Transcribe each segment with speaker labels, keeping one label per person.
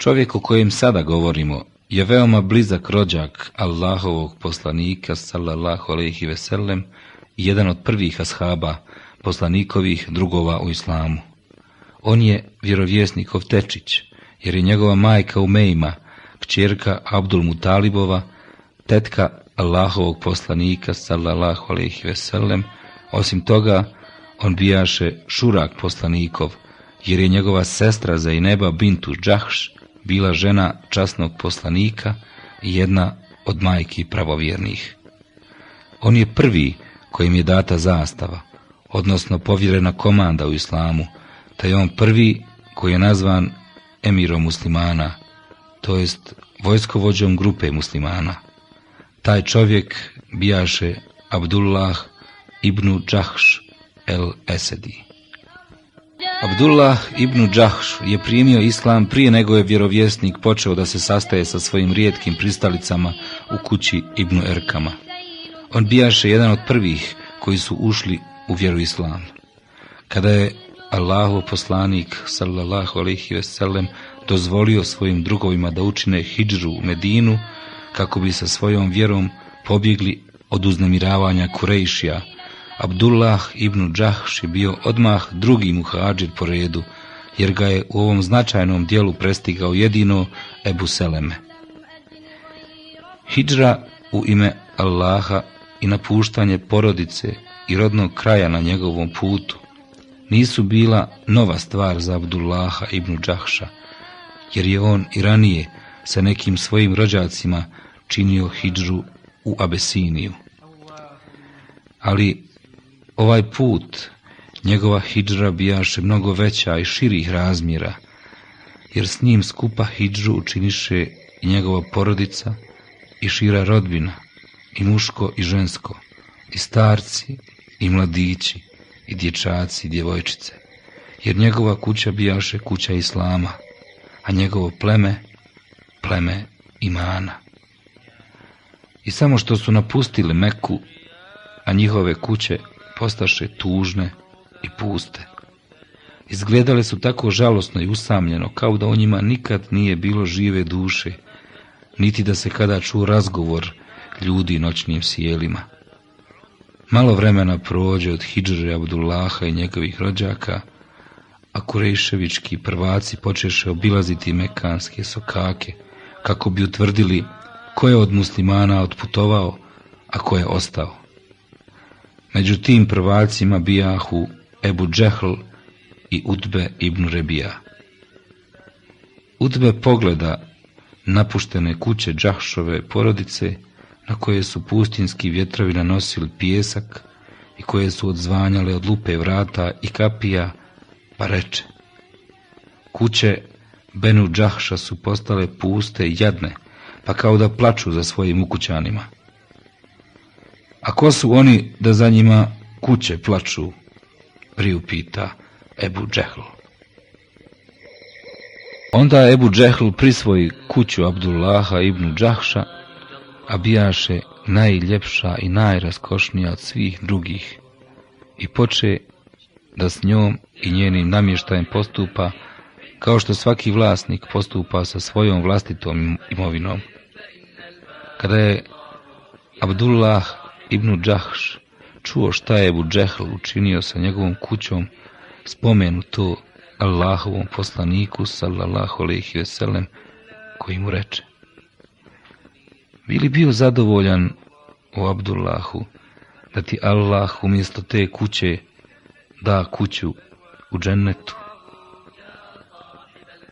Speaker 1: Čovjek o kojem sada govorimo je veoma blizak rođak Allahovog poslanika sallallahu alejhi ve sellem i jedan od prvih ashaba poslanikovih drugova u islamu. On je vjerovjesnikov tečić, jer je njegova majka Umejma, kćerka Abdul Mutalibova, tetka Allahovog poslanika sallallahu alejhi ve sellem. Osim toga, on bijaše šurak poslanikov, jer je njegova sestra Zaineba bintu Džahš bila žena časnog poslanika i jedna od majki pravovjernih. On je prvi kojim je data zastava, odnosno povjerena komanda u islamu, te je on prvi koji je nazvan emirom muslimana, to jest vojskovođom grupe muslimana. Taj čovjek bijaše Abdullah ibn Džahš el Esedi. Abdullah ibn Džahš je primio islam prije nego je vjerovjesnik počeo da se sastaje sa svojim rijetkim pristalicama u kući ibn Erkama. On bijaše jedan od prvih koji su ušli u vjeru islam. Kada je Allahu poslanik sallallahu alejhi ve sellem dozvolio svojim drugovima da učine hidžru u Medinu kako bi sa svojom vjerom pobjegli od uznemiravanja Kurejšija, Abdullah ibn Džahš je bio odmah drugi muhađir po redu, jer ga je u ovom značajnom dijelu prestigao jedino Ebu Seleme. Hidžra u ime Allaha i napuštanje porodice i rodnog kraja na njegovom putu nisu bila nova stvar za Abdullaha ibn Džahša, jer je on i ranije sa nekim svojim rođacima činio hidžru u Abesiniju. Ali Ovaj put, njegova hidžra bijaše mnogo veća i širih razmjera, jer s njim skupa hidžu učiniše i njegova porodica i šira rodbina, i muško i žensko, i starci i mladići, i dječaci i djevojčice, jer njegova kuća bijaše kuća Islama, a njegovo pleme, pleme imana. I samo što su napustili Meku, a njihove kuće postaše tužne i puste. Izgledale su tako žalosno i usamljeno, kao da u njima nikad nije bilo žive duše, niti da se kada ču razgovor ljudi noćnim sjelima. Malo vremena prođe od Hidžre Abdullaha i njegovih rođaka, a Kurejševički prvaci počeše obilaziti mekanske sokake, kako bi utvrdili ko je od muslimana otputovao, a ko je ostao. Među tim prvacima bijahu Ebu Džehl i Utbe ibn Rebija. Utbe pogleda napuštene kuće Džahšove porodice, na koje su pustinski vjetrovi nanosili pijesak i koje su odzvanjale od lupe vrata i kapija, pa reče. Kuće Benu Džahša su postale puste i jadne, pa kao da plaču za svojim ukućanima. A ko su oni da za njima kuće plaču? Priupita Ebu Džehl. Onda Ebu Džehl prisvoji kuću Abdullaha ibn Džahša, a bijaše najljepša i najraskošnija od svih drugih i poče da s njom i njenim namještajem postupa kao što svaki vlasnik postupa sa svojom vlastitom imovinom. Kada je Abdullah Ibnu Džahš čuo šta je Ebu Džehl učinio sa njegovom kućom, spomenu to Allahovom poslaniku, sallallahu alaihi veselem, koji mu reče. Bili bio zadovoljan o Abdullahu, da ti Allah umjesto te kuće da kuću u džennetu?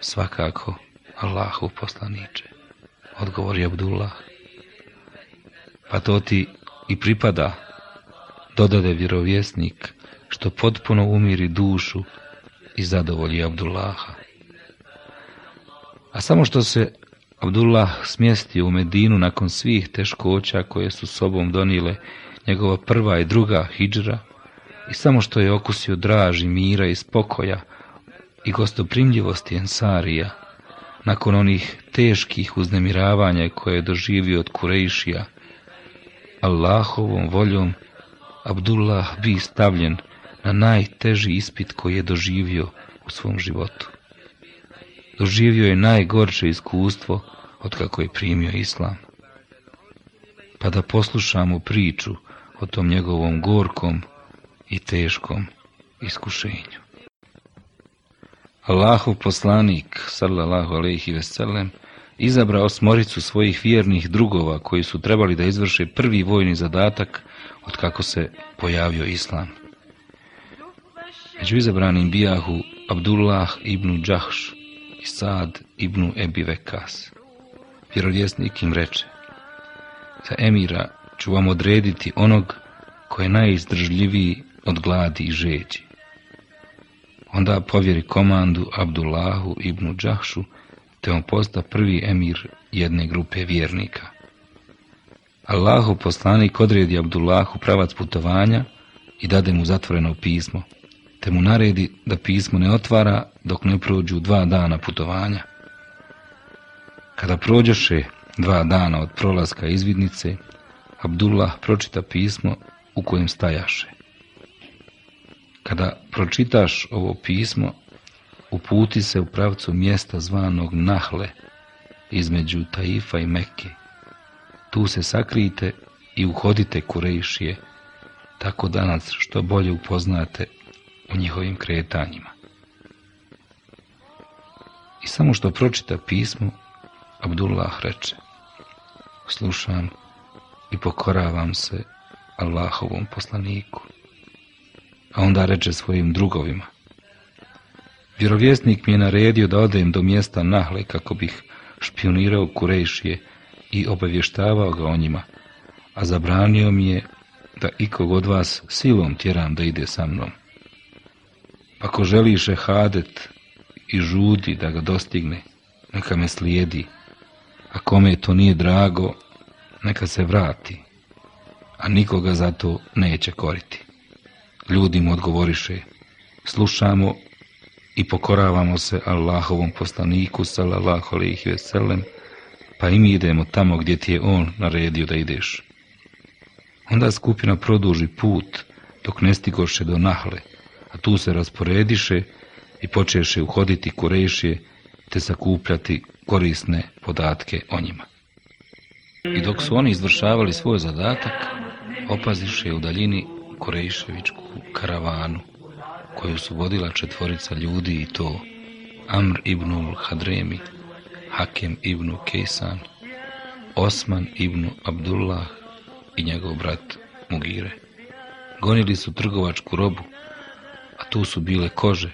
Speaker 1: Svakako, Allahu poslaniče, odgovori Abdullah. Pa to ti i pripada, dodade vjerovjesnik, što potpuno umiri dušu i zadovolji Abdullaha. A samo što se Abdullah smjestio u Medinu nakon svih teškoća koje su sobom donile njegova prva i druga hidžra i samo što je okusio draži mira i spokoja i gostoprimljivosti Ensarija, nakon onih teških uznemiravanja koje je doživio od Kurejšija, Allahovom voljom Abdullah bi stavljen na najteži ispit koji je doživio u svom životu. doživio je najgorče iskustvo od kako je primio islam. Pa da poslušamo priču o tom njegovom gorkom i teškom iskušenju. Allahov poslanik, sallallahu alaihi veselem, izabrao smoricu svojih vjernih drugova koji su trebali da izvrše prvi vojni zadatak od kako se pojavio islam. Među izabranim bijahu Abdullah ibn Đahš i Sad ibn Ebi Vekas. Vjerovjesnik im reče, za emira ću vam odrediti onog koji je najizdržljiviji od gladi i žeđi. Onda povjeri komandu Abdullahu ibn Džahšu, te on posta prvi emir jedne grupe vjernika. Allahu poslanik odredi Abdullahu pravac putovanja i dade mu zatvoreno pismo, te mu naredi da pismo ne otvara dok ne prođu dva dana putovanja. Kada prođoše dva dana od prolaska izvidnice, Abdullah pročita pismo u kojem stajaše. Kada pročitaš ovo pismo, uputi se u pravcu mjesta zvanog Nahle, između Taifa i Mekke. Tu se sakrijte i uhodite Kurejšije, tako danas što bolje upoznate u njihovim kretanjima. I samo što pročita pismo, Abdullah reče, slušam i pokoravam se Allahovom poslaniku. A onda reče svojim drugovima, vjerovjesnik mi je naredio da odem do mjesta Nahle kako bih špionirao Kurejšije i obavještavao ga o njima, a zabranio mi je da ikog od vas silom tjeram da ide sa mnom. Ako želi šehadet i žudi da ga dostigne, neka me slijedi, a kome to nije drago, neka se vrati, a nikoga za to neće koriti. Ljudi mu odgovoriše, slušamo i pokoravamo se Allahovom poslaniku, sallallahu alejhi ve sellem, pa i mi idemo tamo gdje ti je on naredio da ideš. Onda skupina produži put dok ne stigoše do Nahle, a tu se rasporediše i počeše uhoditi kurejšije te sakupljati korisne podatke o njima. I dok su oni izvršavali svoj zadatak, opaziše u daljini Korejševičku karavanu, koju su vodila četvorica ljudi i to Amr ibn Hadremi, Hakem ibn Kejsan, Osman ibn Abdullah i njegov brat Mugire. Gonili su trgovačku robu, a tu su bile kože,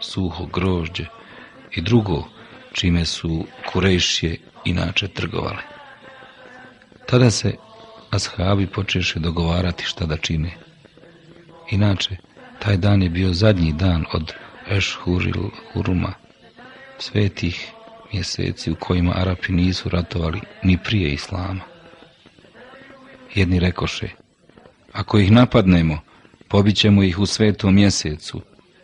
Speaker 1: suho grožđe i drugo čime su Kurejšije inače trgovale. Tada se ashabi počeše dogovarati šta da čine. Inače, taj dan je bio zadnji dan od Ešhuril Huruma, svetih mjeseci u kojima Arapi nisu ratovali ni prije Islama. Jedni rekoše, ako ih napadnemo, pobićemo ih u svetom mjesecu,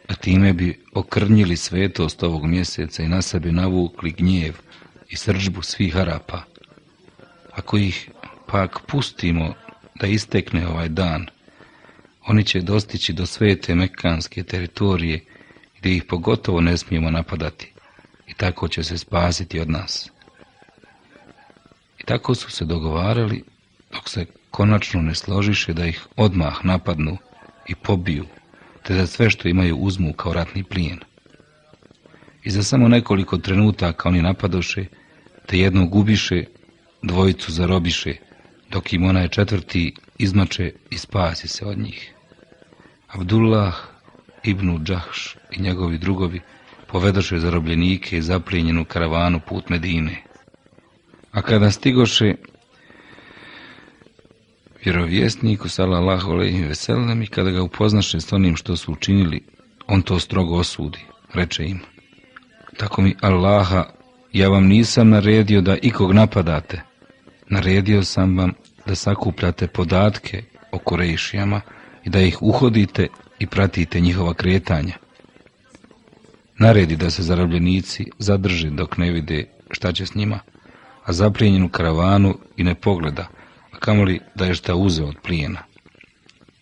Speaker 1: a time bi okrnjili svetost ovog mjeseca i na sebe navukli gnjev i sržbu svih Arapa. Ako ih pak pustimo da istekne ovaj dan, oni će dostići do svete mekanske teritorije gdje ih pogotovo ne smijemo napadati i tako će se spasiti od nas. I tako su se dogovarali dok se konačno ne složiše da ih odmah napadnu i pobiju, te da sve što imaju uzmu kao ratni plijen. I za samo nekoliko trenutaka oni napadoše, te jednog ubiše, dvojicu zarobiše, dok im onaj četvrti izmače i spasi se od njih. Abdullah ibn Đahš i njegovi drugovi povedoše zarobljenike i zaplijenjenu karavanu put Medine. A kada stigoše vjerovjesniku sallallahu alejhi ve sellem i kada ga upoznaše s onim što su učinili, on to strogo osudi, reče im: Tako mi Allaha, ja vam nisam naredio da ikog napadate. Naredio sam vam da sakupljate podatke o Kurejšijama i da ih uhodite i pratite njihova kretanja. Naredi da se zarobljenici zadrže dok ne vide šta će s njima, a zaplijenjenu karavanu i ne pogleda, a kamoli da je šta uzeo od plijena.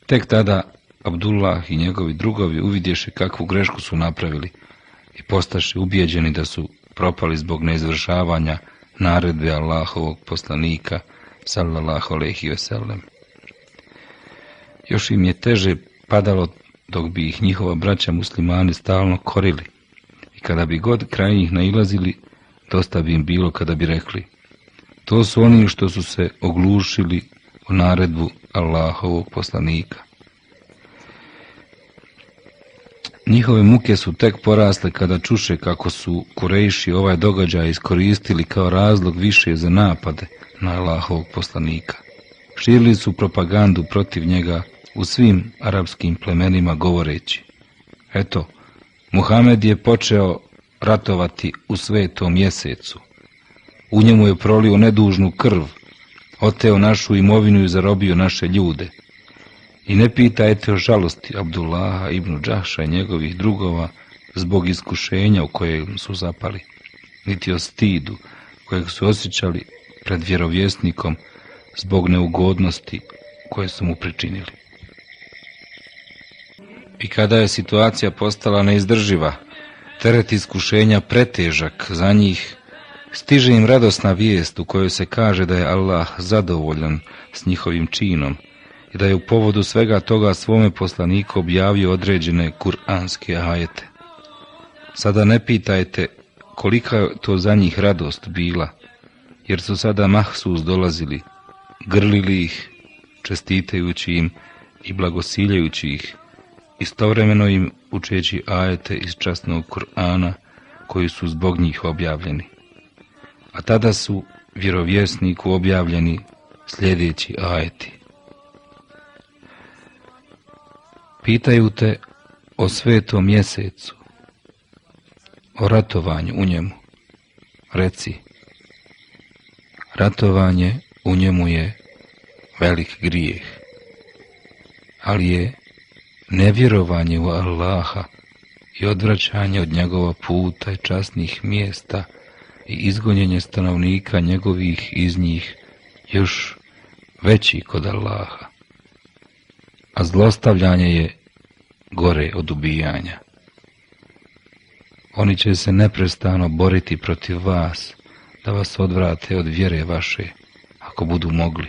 Speaker 1: Tek tada Abdullah i njegovi drugovi uvidješe kakvu grešku su napravili i postaše ubijeđeni da su propali zbog neizvršavanja naredbe Allahovog poslanika, sallallahu alaihi veselem. Još im je teže padalo dok bi ih njihova braća muslimani stalno korili i kada bi god kraj njih nailazili, dosta bi im bilo kada bi rekli to su oni što su se oglušili u naredbu Allahovog poslanika. Njihove muke su tek porasle kada čuše kako su Kurejši ovaj događaj iskoristili kao razlog više za napade na Allahovog poslanika. Širili su propagandu protiv njega u svim arapskim plemenima govoreći Eto, Muhamed je počeo ratovati u svetom mjesecu. U njemu je prolio nedužnu krv, oteo našu imovinu i zarobio naše ljude. I ne pitajte o žalosti Abdullaha ibn Đahša i njegovih drugova zbog iskušenja u kojem su zapali, niti o stidu kojeg su osjećali pred vjerovjesnikom zbog neugodnosti koje su mu pričinili. I kada je situacija postala neizdrživa, teret iskušenja pretežak za njih, stiže im radosna vijest u kojoj se kaže da je Allah zadovoljan s njihovim činom i da je u povodu svega toga svome poslaniku objavio određene kuranske ajete. Sada ne pitajte kolika je to za njih radost bila, jer su sada mahsus dolazili, grlili ih, čestitajući im i blagosiljajući ih, istovremeno im učeći ajete iz časnog Kur'ana koji su zbog njih objavljeni. A tada su vjerovjesniku objavljeni sljedeći ajeti. Pitaju te o svetom mjesecu, o ratovanju u njemu. Reci, ratovanje u njemu je velik grijeh, ali je nevjerovanje u Allaha i odvraćanje od njegova puta i časnih mjesta i izgonjenje stanovnika njegovih iz njih još veći kod Allaha. A zlostavljanje je gore od ubijanja. Oni će se neprestano boriti protiv vas, da vas odvrate od vjere vaše, ako budu mogli.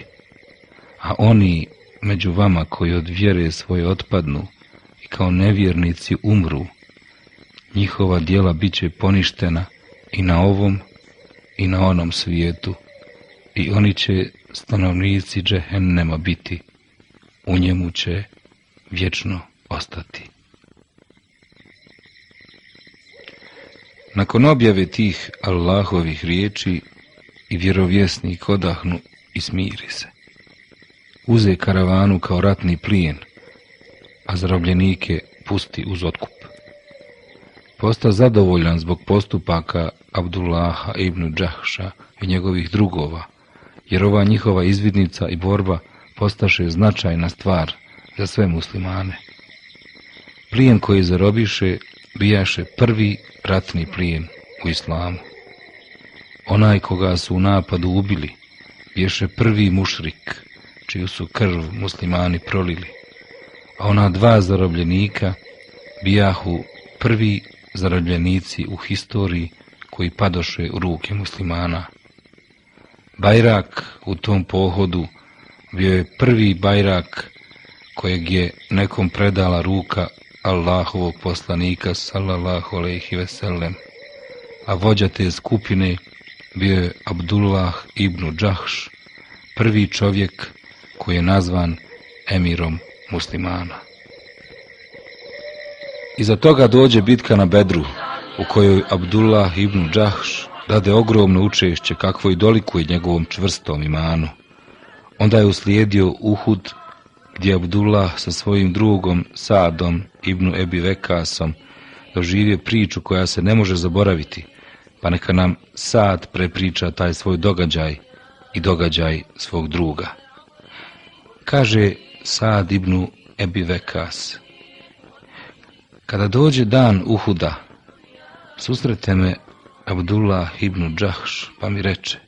Speaker 1: A oni među vama koji od vjere svoje otpadnu i kao nevjernici umru, njihova dijela bit će poništena i na ovom i na onom svijetu i oni će stanovnici džehennema biti, u njemu će vječno ostati. Nakon objave tih Allahovih riječi i vjerovjesnik odahnu i smiri se uze karavanu kao ratni plijen, a zarobljenike pusti uz otkup. Posta zadovoljan zbog postupaka Abdullaha ibn Džahša i njegovih drugova, jer ova njihova izvidnica i borba postaše značajna stvar za sve muslimane. Plijen koji zarobiše bijaše prvi ratni plijen u islamu. Onaj koga su u napadu ubili, biješe prvi mušrik, čiju su krv muslimani prolili, a ona dva zarobljenika bijahu prvi zarobljenici u historiji koji padoše u ruke muslimana. Bajrak u tom pohodu bio je prvi bajrak kojeg je nekom predala ruka Allahovog poslanika sallallahu alejhi ve sellem. A vođa te skupine bio je Abdullah ibn Džahš, prvi čovjek koji je nazvan emirom muslimana. Iza toga dođe bitka na Bedru, u kojoj Abdullah ibn Džahš dade ogromno učešće kakvo i dolikuje njegovom čvrstom imanu. Onda je uslijedio Uhud, gdje Abdullah sa svojim drugom Sadom ibn Ebi Vekasom doživio priču koja se ne može zaboraviti, pa neka nam Sad prepriča taj svoj događaj i događaj svog druga. Kaže Sad ibn Ebi Vekas, kada dođe dan Uhuda, susrete me Abdullah ibn Džahš, pa mi reče,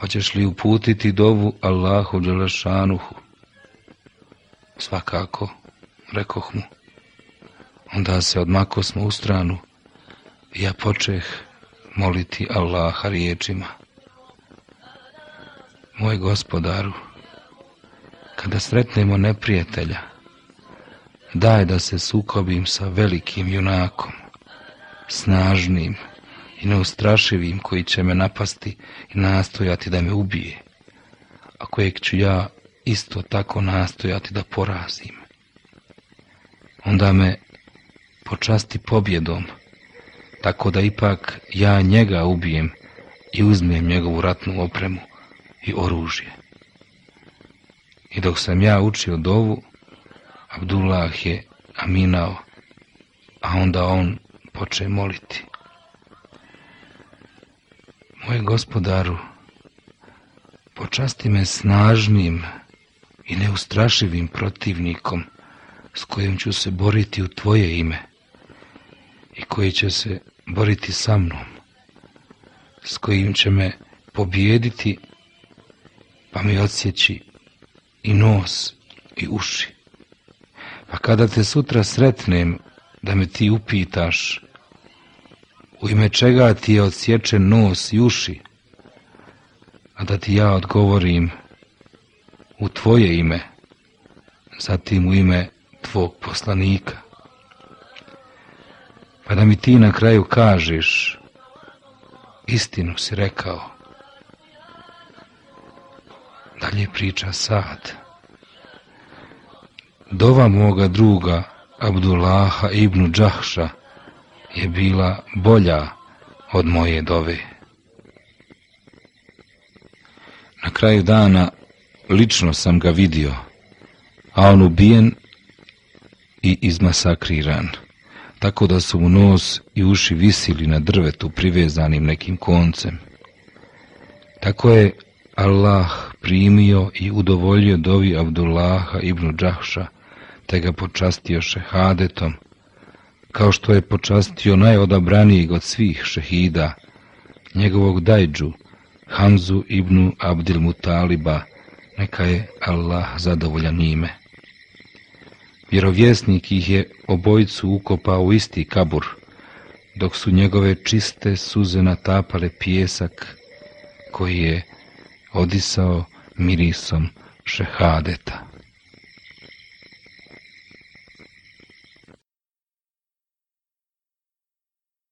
Speaker 1: hoćeš li uputiti dovu Allahu Đelešanuhu? Svakako, rekoh mu. Onda se odmako smo u stranu i ja počeh moliti Allaha riječima. Moj gospodaru, kada sretnemo neprijatelja, daj da se sukobim sa velikim junakom, snažnim i neustrašivim koji će me napasti i nastojati da me ubije, a kojeg ću ja isto tako nastojati da porazim. Onda me počasti pobjedom, tako da ipak ja njega ubijem i uzmem njegovu ratnu opremu i oružje. I dok sam ja učio dovu, Abdullah je aminao, a onda on poče moliti. Moj gospodaru, počasti me snažnim i neustrašivim protivnikom s kojim ću se boriti u tvoje ime i koji će se boriti sa mnom, s kojim će me pobijediti pa mi odsjeći i nos i uši. Pa kada te sutra sretnem da me ti upitaš u ime čega ti je odsječen nos i uši, a da ti ja odgovorim u tvoje ime, zatim u ime tvog poslanika. Pa da mi ti na kraju kažeš, istinu si rekao. Dalje priča sad. Dova moga druga, Abdullaha ibn Džahša, je bila bolja od moje dove. Na kraju dana lično sam ga vidio, a on ubijen i izmasakriran, tako da su mu nos i uši visili na drvetu privezanim nekim koncem. Tako je Allah primio i udovoljio dovi Abdullaha ibn Đahša, te ga počastio šehadetom, kao što je počastio najodabranijeg od svih šehida, njegovog dajđu, Hamzu ibn Abdil Mutaliba, neka je Allah zadovoljan njime. Vjerovjesnik ih je obojicu ukopao u isti kabur, dok su njegove čiste suze natapale pijesak koji je odisao mirisom šehadeta.